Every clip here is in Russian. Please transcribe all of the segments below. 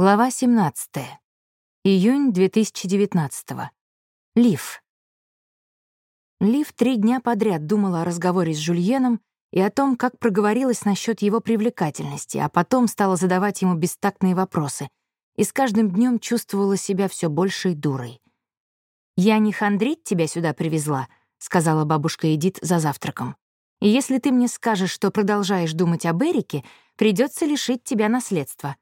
Глава 17. Июнь 2019. Лив. Лив три дня подряд думала о разговоре с Жульеном и о том, как проговорилась насчет его привлекательности, а потом стала задавать ему бестактные вопросы, и с каждым днем чувствовала себя все большей дурой. «Я не хандрить тебя сюда привезла», — сказала бабушка Эдит за завтраком. «И если ты мне скажешь, что продолжаешь думать об Эрике, придется лишить тебя наследства».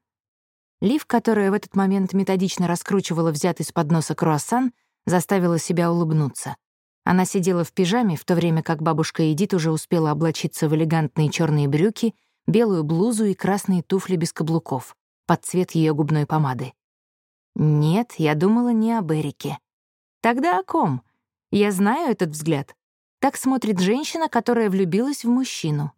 Лив, которая в этот момент методично раскручивала взятый с подноса круассан, заставила себя улыбнуться. Она сидела в пижаме, в то время как бабушка Эдит уже успела облачиться в элегантные черные брюки, белую блузу и красные туфли без каблуков, под цвет ее губной помады. Нет, я думала не об Эрике. Тогда о ком? Я знаю этот взгляд. Так смотрит женщина, которая влюбилась в мужчину.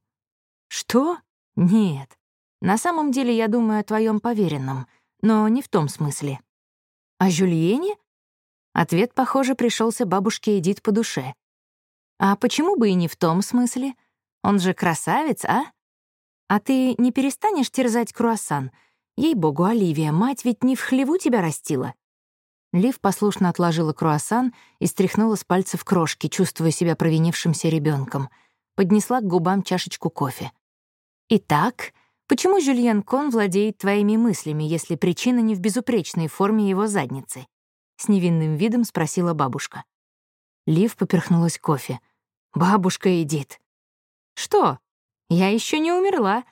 Что? Нет. На самом деле я думаю о твоем поверенном, но не в том смысле. О Жюльене? Ответ, похоже, пришелся бабушке Эдит по душе. А почему бы и не в том смысле? Он же красавец, а? А ты не перестанешь терзать круассан? Ей-богу, Оливия, мать ведь не в хлеву тебя растила. Лив послушно отложила круассан и стряхнула с пальцев крошки, чувствуя себя провинившимся ребенком. Поднесла к губам чашечку кофе. «Итак, Почему Жюльен Кон владеет твоими мыслями, если причина не в безупречной форме его задницы? С невинным видом спросила бабушка. Лив поперхнулась кофе. «Бабушка Эдит». «Что? Я еще не умерла.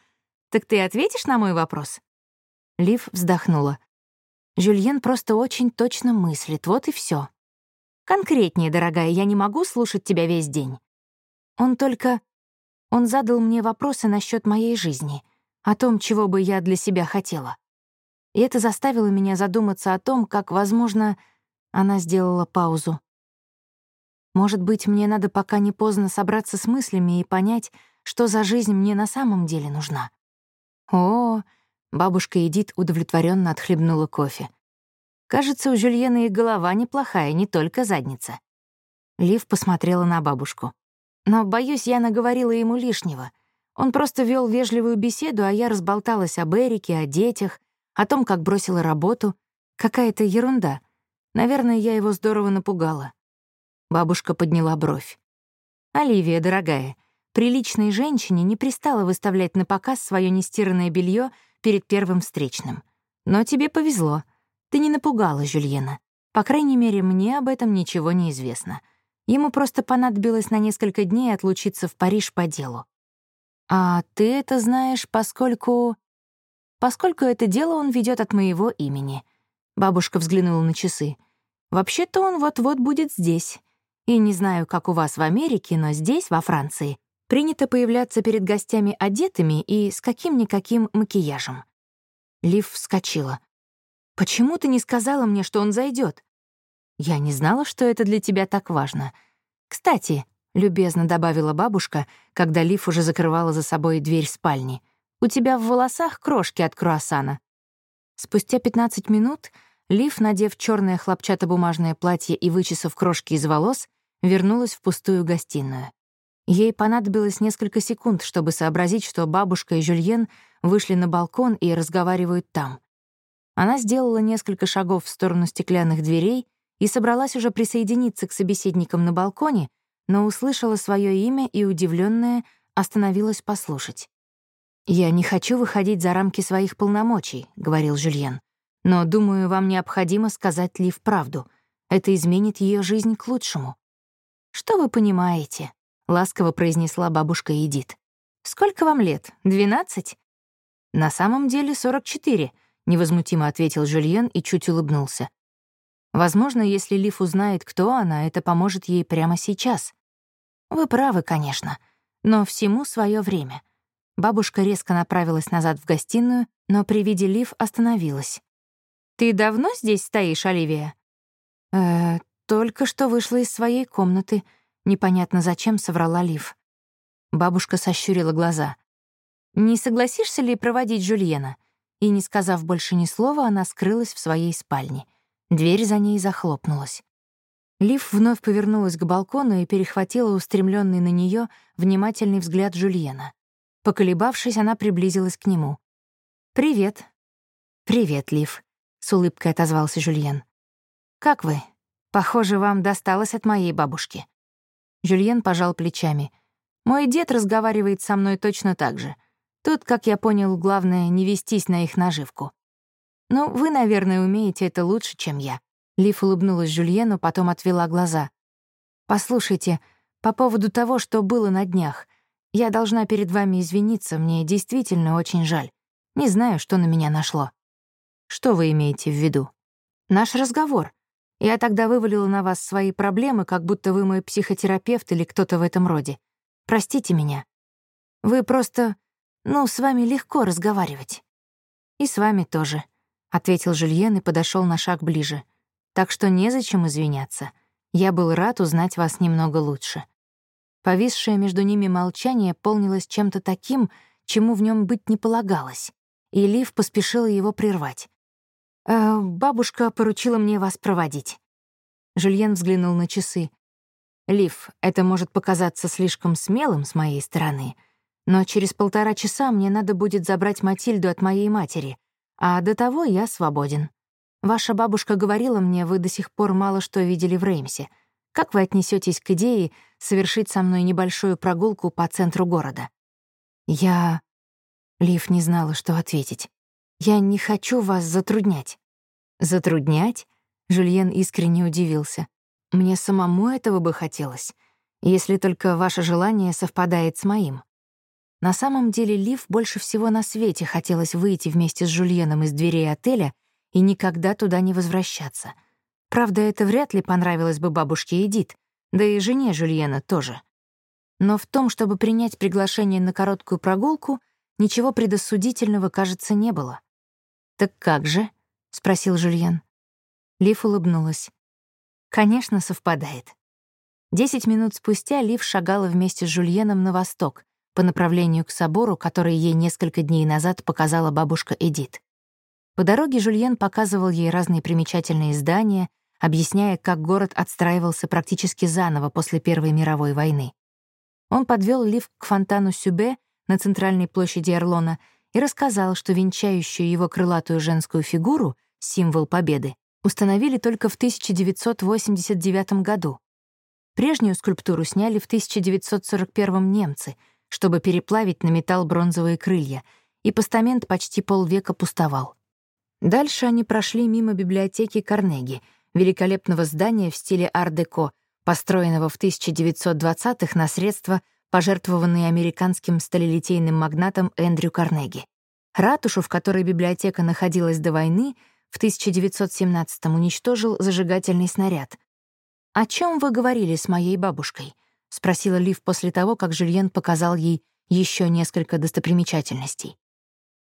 Так ты ответишь на мой вопрос?» Лив вздохнула. Жюльен просто очень точно мыслит, вот и все. Конкретнее, дорогая, я не могу слушать тебя весь день. Он только... Он задал мне вопросы насчет моей жизни — о том, чего бы я для себя хотела. И это заставило меня задуматься о том, как, возможно, она сделала паузу. Может быть, мне надо пока не поздно собраться с мыслями и понять, что за жизнь мне на самом деле нужна. О, бабушка Эдит удовлетворенно отхлебнула кофе. Кажется, у Жюльены и голова неплохая, не только задница. Лив посмотрела на бабушку. Но, боюсь, я наговорила ему лишнего — он просто вел вежливую беседу, а я разболталась об Эрике, о детях, о том, как бросила работу. Какая-то ерунда. Наверное, я его здорово напугала. Бабушка подняла бровь. «Оливия, дорогая, приличной женщине не пристало выставлять на показ свое нестиранное белье перед первым встречным. Но тебе повезло. Ты не напугала Жюльена. По крайней мере, мне об этом ничего не известно. Ему просто понадобилось на несколько дней отлучиться в Париж по делу. «А ты это знаешь, поскольку...» «Поскольку это дело он ведет от моего имени». Бабушка взглянула на часы. «Вообще-то он вот-вот будет здесь. И не знаю, как у вас в Америке, но здесь, во Франции, принято появляться перед гостями одетыми и с каким-никаким макияжем». Лив вскочила. «Почему ты не сказала мне, что он зайдет? «Я не знала, что это для тебя так важно. Кстати, любезно добавила бабушка, когда Лив уже закрывала за собой дверь спальни. «У тебя в волосах крошки от круассана». Спустя 15 минут Лив, надев черное хлопчатобумажное платье и вычесав крошки из волос, вернулась в пустую гостиную. Ей понадобилось несколько секунд, чтобы сообразить, что бабушка и Жюльен вышли на балкон и разговаривают там. Она сделала несколько шагов в сторону стеклянных дверей и собралась уже присоединиться к собеседникам на балконе, но услышала свое имя и, удивленная, остановилась послушать. «Я не хочу выходить за рамки своих полномочий», — говорил Жюльен. «Но, думаю, вам необходимо сказать Лив правду. Это изменит ее жизнь к лучшему». «Что вы понимаете?» — ласково произнесла бабушка Эдит. «Сколько вам лет? Двенадцать?» «На самом деле сорок четыре», — невозмутимо ответил Жюльен и чуть улыбнулся. Возможно, если Лив узнает, кто она, это поможет ей прямо сейчас. Вы правы, конечно, но всему свое время. Бабушка резко направилась назад в гостиную, но при виде Лив остановилась. «Ты давно здесь стоишь, Оливия?» «Э, только что вышла из своей комнаты. Непонятно зачем соврала Лив». Бабушка сощурила глаза. «Не согласишься ли проводить Жюльена?» И, не сказав больше ни слова, она скрылась в своей спальне. Дверь за ней захлопнулась. Лив вновь повернулась к балкону и перехватила устремленный на нее внимательный взгляд Жульена. Поколебавшись, она приблизилась к нему. «Привет». «Привет, Лив», — с улыбкой отозвался Жюльен. «Как вы? Похоже, вам досталось от моей бабушки». Жюльен пожал плечами. «Мой дед разговаривает со мной точно так же. Тут, как я понял, главное — не вестись на их наживку. Ну, вы, наверное, умеете это лучше, чем я». Лив улыбнулась Жюльену, потом отвела глаза. «Послушайте, по поводу того, что было на днях, я должна перед вами извиниться, мне действительно очень жаль. Не знаю, что на меня нашло». «Что вы имеете в виду?» «Наш разговор. Я тогда вывалила на вас свои проблемы, как будто вы мой психотерапевт или кто-то в этом роде. Простите меня. Вы просто... Ну, с вами легко разговаривать. И с вами тоже», — ответил Жюльен и подошел на шаг ближе. «Так что незачем извиняться. Я был рад узнать вас немного лучше». Повисшее между ними молчание полнилось чем-то таким, чему в нем быть не полагалось, и Лив поспешила его прервать. «Э, «Бабушка поручила мне вас проводить». Жюльен взглянул на часы. «Лив, это может показаться слишком смелым с моей стороны, но через полтора часа мне надо будет забрать Матильду от моей матери, а до того я свободен. Ваша бабушка говорила мне, вы до сих пор мало что видели в Реймсе. Как вы отнесетесь к идее совершить со мной небольшую прогулку по центру города?» «Я...» Лив не знала, что ответить. Я не хочу вас затруднять». «Затруднять?» — Жюльен искренне удивился. «Мне самому этого бы хотелось, если только ваше желание совпадает с моим». На самом деле Лив больше всего на свете хотелось выйти вместе с Жюльеном из дверей отеля и никогда туда не возвращаться. Правда, это вряд ли понравилось бы бабушке Эдит, да и жене Жюльена тоже. Но в том, чтобы принять приглашение на короткую прогулку, ничего предосудительного, кажется, не было. «Так как же?» — спросил Жюльен. Лив улыбнулась. «Конечно, совпадает». Десять минут спустя Лив шагала вместе с Жюльеном на восток, по направлению к собору, который ей несколько дней назад показала бабушка Эдит. По дороге Жюльен показывал ей разные примечательные здания, объясняя, как город отстраивался практически заново после Первой мировой войны. Он подвел Лив к фонтану Сюбе на центральной площади Орлона и рассказал, что венчающую его крылатую женскую фигуру, символ победы, установили только в 1989 году. Прежнюю скульптуру сняли в 1941 немцы, чтобы переплавить на металл бронзовые крылья, и постамент почти полвека пустовал. Дальше они прошли мимо библиотеки Карнеги, великолепного здания в стиле ар-деко, построенного в 1920-х на средства пожертвованный американским сталелитейным магнатом Эндрю Карнеги. Ратушу, в которой библиотека находилась до войны, в 1917-м уничтожил зажигательный снаряд. «О чем вы говорили с моей бабушкой?» — спросила Лив после того, как Жюльен показал ей еще несколько достопримечательностей.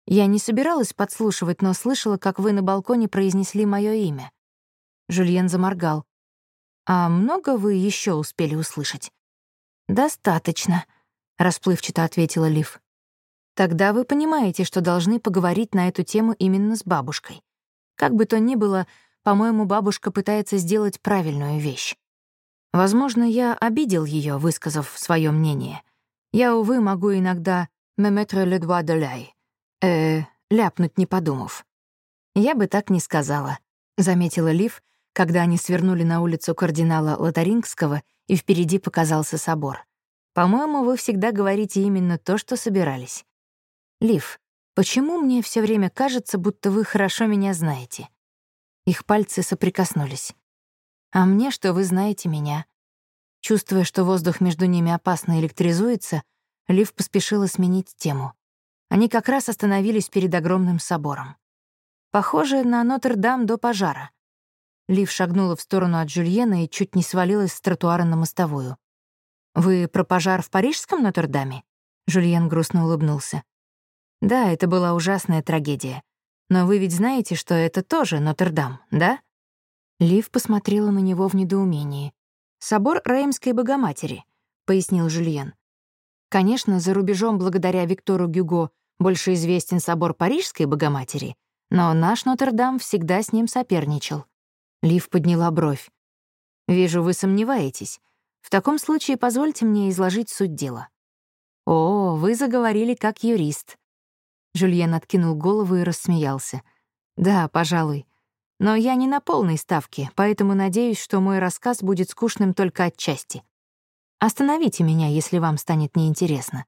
«Я не собиралась подслушивать, но слышала, как вы на балконе произнесли мое имя». Жюльен заморгал. «А много вы еще успели услышать?» «Достаточно», — расплывчато ответила Лив. «Тогда вы понимаете, что должны поговорить на эту тему именно с бабушкой. Как бы то ни было, по-моему, бабушка пытается сделать правильную вещь. Возможно, я обидел ее, высказав свое мнение. Я, увы, могу иногда «me mettre le doigt de l'œil», э, ляпнуть не подумав. Я бы так не сказала, — заметила Лив, когда они свернули на улицу кардинала Лотарингского и впереди показался собор. «По-моему, вы всегда говорите именно то, что собирались. Лив, почему мне все время кажется, будто вы хорошо меня знаете?» Их пальцы соприкоснулись. «А мне, что вы знаете меня». Чувствуя, что воздух между ними опасно электризуется, Лив поспешила сменить тему. Они как раз остановились перед огромным собором. Похоже на Нотр-Дам до пожара. Лив шагнула в сторону от Жюльена и чуть не свалилась с тротуара на мостовую. «Вы про пожар в парижском Нотр-Даме?» Жюльен грустно улыбнулся. «Да, это была ужасная трагедия. Но вы ведь знаете, что это тоже Нотр-Дам, да?» Лив посмотрела на него в недоумении. «Собор Реймской Богоматери», — пояснил Жюльен. «Конечно, за рубежом благодаря Виктору Гюго больше известен собор Парижской Богоматери, но наш Нотр-Дам всегда с ним соперничал. Лив подняла бровь. «Вижу, вы сомневаетесь. В таком случае позвольте мне изложить суть дела». «О, вы заговорили как юрист». Жюльен откинул голову и рассмеялся. Да, пожалуй. Но я не на полной ставке, поэтому надеюсь, что мой рассказ будет скучным только отчасти. Остановите меня, если вам станет неинтересно.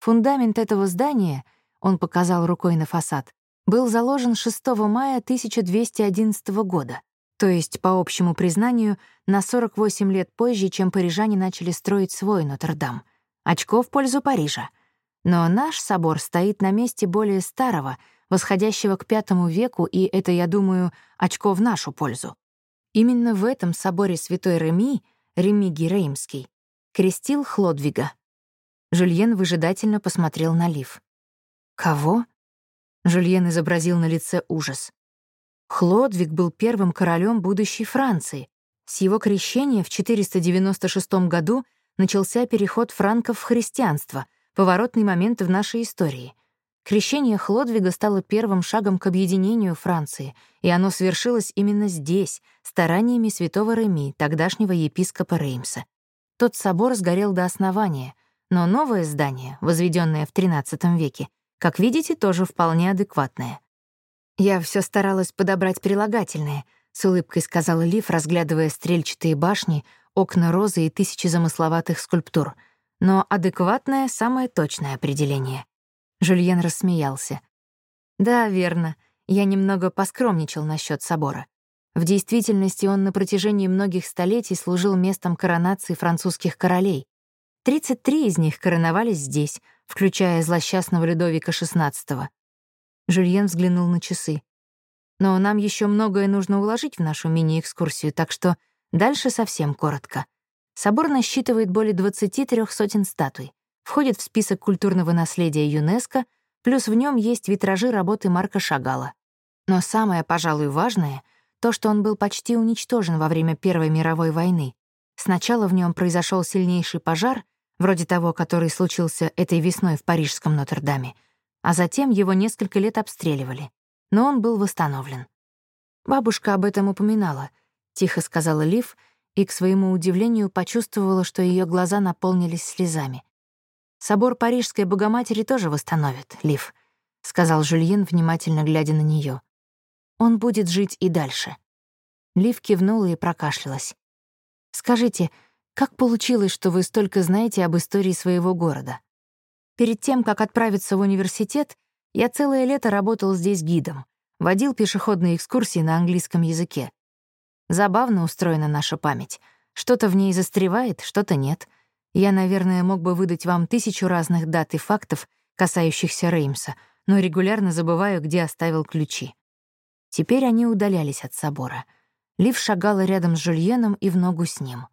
Фундамент этого здания, он показал рукой на фасад, был заложен 6 мая 1211 года, то есть, по общему признанию, на 48 лет позже, чем парижане начали строить свой Нотр-Дам. Очко в пользу Парижа. Но наш собор стоит на месте более старого, восходящего к V веку, и это, я думаю, очко в нашу пользу. Именно в этом соборе святой Реми, Ремиги Реймский, крестил Хлодвига. Жюльен выжидательно посмотрел на Лив. «Кого?» Жюльен изобразил на лице ужас. Хлодвиг был первым королем будущей Франции. С его крещения в 496 году начался переход франков в христианство, поворотный момент в нашей истории. Крещение Хлодвига стало первым шагом к объединению Франции, и оно свершилось именно здесь, стараниями святого Реми, тогдашнего епископа Реймса. Тот собор сгорел до основания, но новое здание, возведенное в XIII веке, как видите, тоже вполне адекватное. Я все старалась подобрать прилагательные, с улыбкой сказала Лив, разглядывая стрельчатые башни, окна розы и тысячи замысловатых скульптур. Но адекватное — самое точное определение. Жюльен рассмеялся. Да, верно. Я немного поскромничал насчет собора. В действительности он на протяжении многих столетий служил местом коронации французских королей. 33 из них короновались здесь, включая злосчастного Людовика XVI. Жюльен взглянул на часы. Но нам еще многое нужно уложить в нашу мини-экскурсию, так что дальше совсем коротко. Собор насчитывает более 23 сотен статуй, входит в список культурного наследия ЮНЕСКо, плюс в нем есть витражи работы Марка Шагала. Но самое, пожалуй, важное — то, что он был почти уничтожен во время Первой мировой войны. Сначала в нем произошел сильнейший пожар, вроде того, который случился этой весной в парижском Нотр-Даме, а затем его несколько лет обстреливали, но он был восстановлен. Бабушка об этом упоминала, тихо сказала Лив, и, к своему удивлению, почувствовала, что ее глаза наполнились слезами. «Собор Парижской Богоматери тоже восстановят, Лив», — сказал Жюльен, внимательно глядя на нее. Он будет жить и дальше. Лив кивнула и прокашлялась. «Скажите, как получилось, что вы столько знаете об истории своего города? Перед тем, как отправиться в университет, я целое лето работал здесь гидом, водил пешеходные экскурсии на английском языке. Забавно устроена наша память. Что-то в ней застревает, что-то нет. Я, наверное, мог бы выдать вам тысячу разных дат и фактов, касающихся Реймса, но регулярно забываю, где оставил ключи. Теперь они удалялись от собора. Лив шагала рядом с Жульеном и в ногу с ним.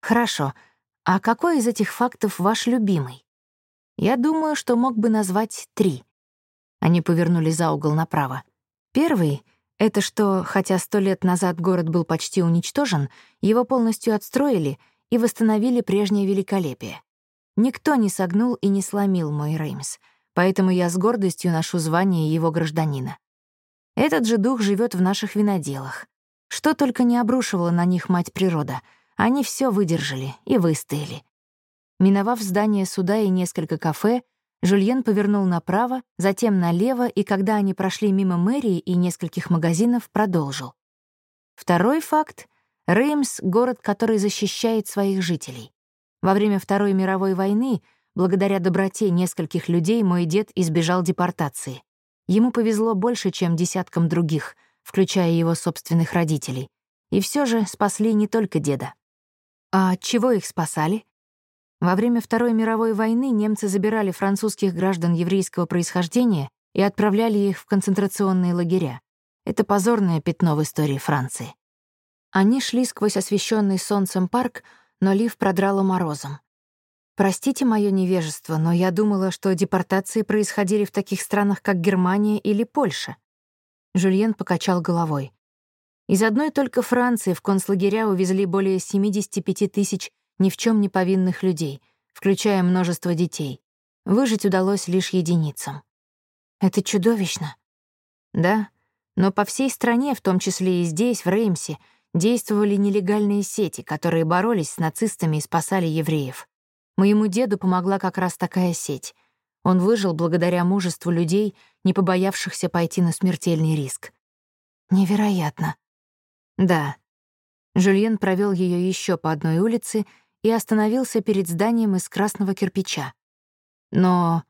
«Хорошо. А какой из этих фактов ваш любимый?» «Я думаю, что мог бы назвать три». Они повернули за угол направо. Первый — это что, хотя сто лет назад город был почти уничтожен, его полностью отстроили и восстановили прежнее великолепие. Никто не согнул и не сломил мой Реймс, поэтому я с гордостью ношу звание его гражданина. Этот же дух живет в наших виноделах. Что только не обрушивала на них мать природа, они все выдержали и выстояли. Миновав здание суда и несколько кафе, Жульен повернул направо, затем налево, и когда они прошли мимо мэрии и нескольких магазинов, продолжил. Второй факт — Реймс — город, который защищает своих жителей. Во время Второй мировой войны, благодаря доброте нескольких людей, мой дед избежал депортации. Ему повезло больше, чем десяткам других, включая его собственных родителей. И все же спасли не только деда. А от чего их спасали? Во время Второй мировой войны немцы забирали французских граждан еврейского происхождения и отправляли их в концентрационные лагеря. Это позорное пятно в истории Франции. Они шли сквозь освещенный солнцем парк, но лиф продрало морозом. Простите мое невежество, но я думала, что депортации происходили в таких странах, как Германия или Польша. Жюльен покачал головой. Из одной только Франции в концлагеря увезли более 75 тысяч ни в чем не повинных людей, включая множество детей. Выжить удалось лишь единицам. Это чудовищно. Да, но по всей стране, в том числе и здесь, в Реймсе, действовали нелегальные сети, которые боролись с нацистами и спасали евреев. Моему деду помогла как раз такая сеть. Он выжил благодаря мужеству людей, не побоявшихся пойти на смертельный риск. Невероятно. Да. Жюльен провел ее еще по одной улице и остановился перед зданием из красного кирпича. Но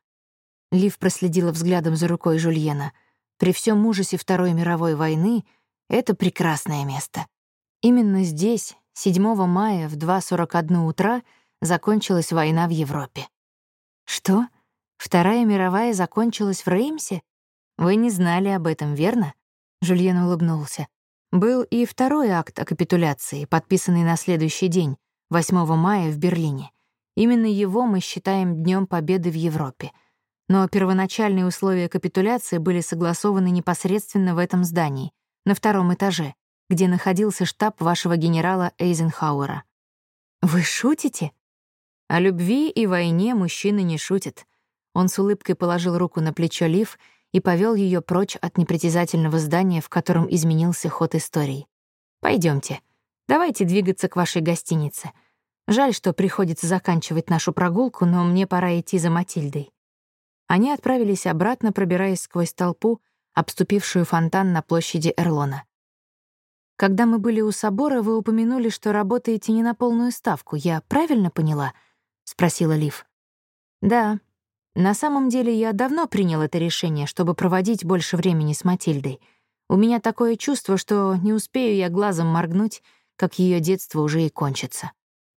Лив проследила взглядом за рукой Жульена. При всем ужасе Второй мировой войны это прекрасное место. Именно здесь, 7 мая в 2.41 утра, закончилась война в Европе. Что? Вторая мировая закончилась в Реймсе? Вы не знали об этом, верно? Жульен улыбнулся. Был и второй акт о капитуляции, подписанный на следующий день, 8 мая в Берлине. Именно его мы считаем Днем Победы в Европе. Но первоначальные условия капитуляции были согласованы непосредственно в этом здании, на втором этаже, где находился штаб вашего генерала Эйзенхауэра. Вы шутите? О любви и войне мужчины не шутят. Он с улыбкой положил руку на плечо Лив и повел ее прочь от непритязательного здания, в котором изменился ход истории. Пойдемте, давайте двигаться к вашей гостинице. Жаль, что приходится заканчивать нашу прогулку, но мне пора идти за Матильдой». Они отправились обратно, пробираясь сквозь толпу, обступившую фонтан на площади Эрлона. Когда мы были у собора, вы упомянули, что работаете не на полную ставку. Я правильно поняла? спросила Лив. Да. На самом деле я давно принял это решение, чтобы проводить больше времени с Матильдой. У меня такое чувство, что не успею я глазом моргнуть, как ее детство уже и кончится.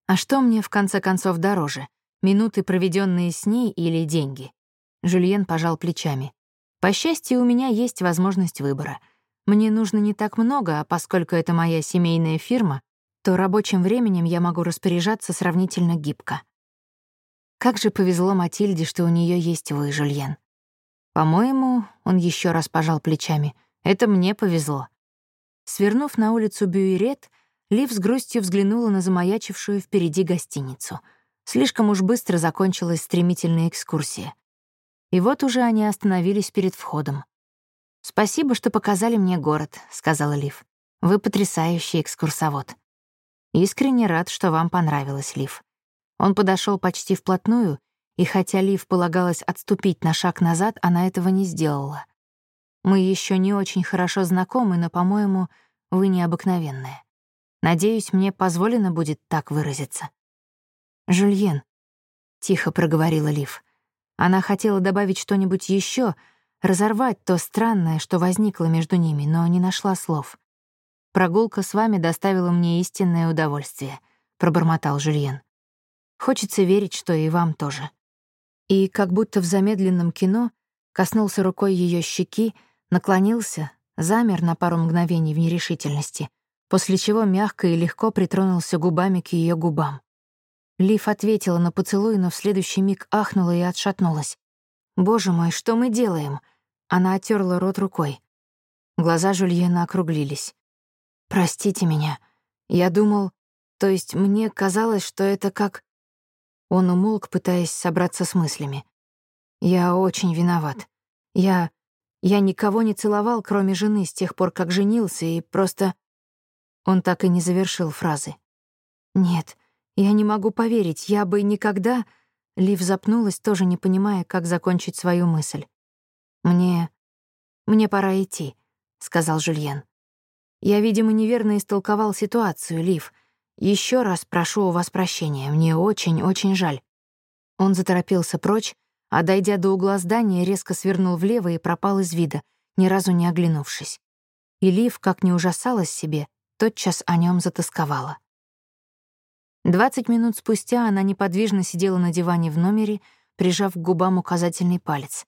А что мне в конце концов дороже? Минуты, проведенные с ней, или деньги? Жюльен пожал плечами. По счастью, у меня есть возможность выбора — мне нужно не так много, а поскольку это моя семейная фирма, то рабочим временем я могу распоряжаться сравнительно гибко. Как же повезло Матильде, что у нее есть вы, Жульен. По-моему, он еще раз пожал плечами. Это мне повезло. Свернув на улицу Бюйрет, Лив с грустью взглянула на замаячившую впереди гостиницу. Слишком уж быстро закончилась стремительная экскурсия. И вот уже они остановились перед входом. «Спасибо, что показали мне город», — сказала Лив. «Вы потрясающий экскурсовод». «Искренне рад, что вам понравилось, Лив». Он подошел почти вплотную, и хотя Лив полагалось отступить на шаг назад, она этого не сделала. «Мы еще не очень хорошо знакомы, но, по-моему, вы необыкновенная. Надеюсь, мне позволено будет так выразиться». «Жюльен», — тихо проговорила Лив. Она хотела добавить что-нибудь еще, разорвать то странное, что возникло между ними, но не нашла слов. «Прогулка с вами доставила мне истинное удовольствие», — пробормотал Жюльен. «Хочется верить, что и вам тоже». И, как будто в замедленном кино, коснулся рукой ее щеки, наклонился, замер на пару мгновений в нерешительности, после чего мягко и легко притронулся губами к ее губам. Лив ответила на поцелуй, но в следующий миг ахнула и отшатнулась. «Боже мой, что мы делаем?» Она оттерла рот рукой. Глаза Жульена округлились. «Простите меня. Я думал... То есть мне казалось, что это как...» Он умолк, пытаясь собраться с мыслями. «Я очень виноват. Я... Я никого не целовал, кроме жены, с тех пор, как женился, и просто...» Он так и не завершил фразы. «Нет, я не могу поверить, я бы никогда...» Лив запнулась, тоже не понимая, как закончить свою мысль. «Мне... мне пора идти», — сказал Жюльен. «Я, видимо, неверно истолковал ситуацию, Лив. Еще раз прошу у вас прощения, мне очень-очень жаль». Он заторопился прочь, а, дойдя до угла здания, резко свернул влево и пропал из вида, ни разу не оглянувшись. И Лив, как не ужасалась себе, тотчас о нем затасковала. Двадцать минут спустя она неподвижно сидела на диване в номере, прижав к губам указательный палец.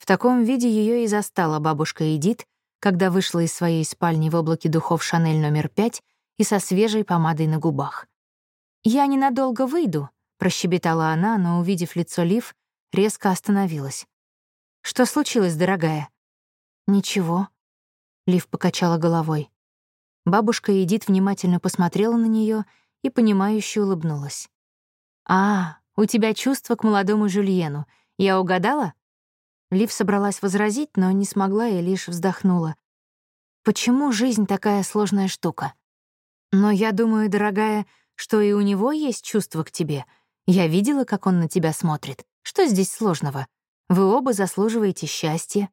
В таком виде ее и застала бабушка Эдит, когда вышла из своей спальни в облаке духов «Шанель номер пять» и со свежей помадой на губах. «Я ненадолго выйду», — прощебетала она, но, увидев лицо Лив, резко остановилась. «Что случилось, дорогая?» «Ничего», — Лив покачала головой. Бабушка Эдит внимательно посмотрела на нее и, понимающе улыбнулась. «А, у тебя чувство к молодому Жюльену. Я угадала?» Лив собралась возразить, но не смогла и лишь вздохнула. «Почему жизнь такая сложная штука? Но я думаю, дорогая, что и у него есть чувство к тебе. Я видела, как он на тебя смотрит. Что здесь сложного? Вы оба заслуживаете счастья».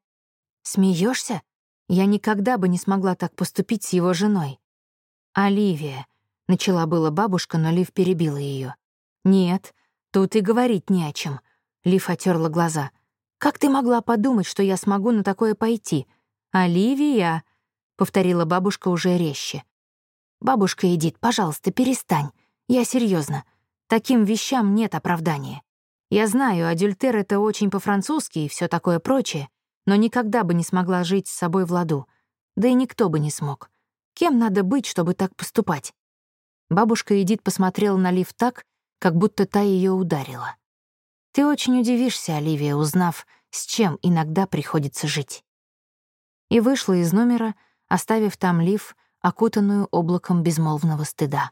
Смеешься? Я никогда бы не смогла так поступить с его женой. «Оливия», — начала была бабушка, но Лив перебила ее. «Нет, тут и говорить не о чем». Лив отерла глаза. «Как ты могла подумать, что я смогу на такое пойти? Оливия», — повторила бабушка уже резче. «Бабушка Эдит, пожалуйста, перестань. Я серьезно. Таким вещам нет оправдания. Я знаю, адюльтер — это очень по-французски и все такое прочее, но никогда бы не смогла жить с собой в ладу. Да и никто бы не смог. Кем надо быть, чтобы так поступать? Бабушка Эдит посмотрела на Лив так, как будто та ее ударила. Ты очень удивишься, Оливия, узнав, с чем иногда приходится жить. И вышла из номера, оставив там Лив, окутанную облаком безмолвного стыда.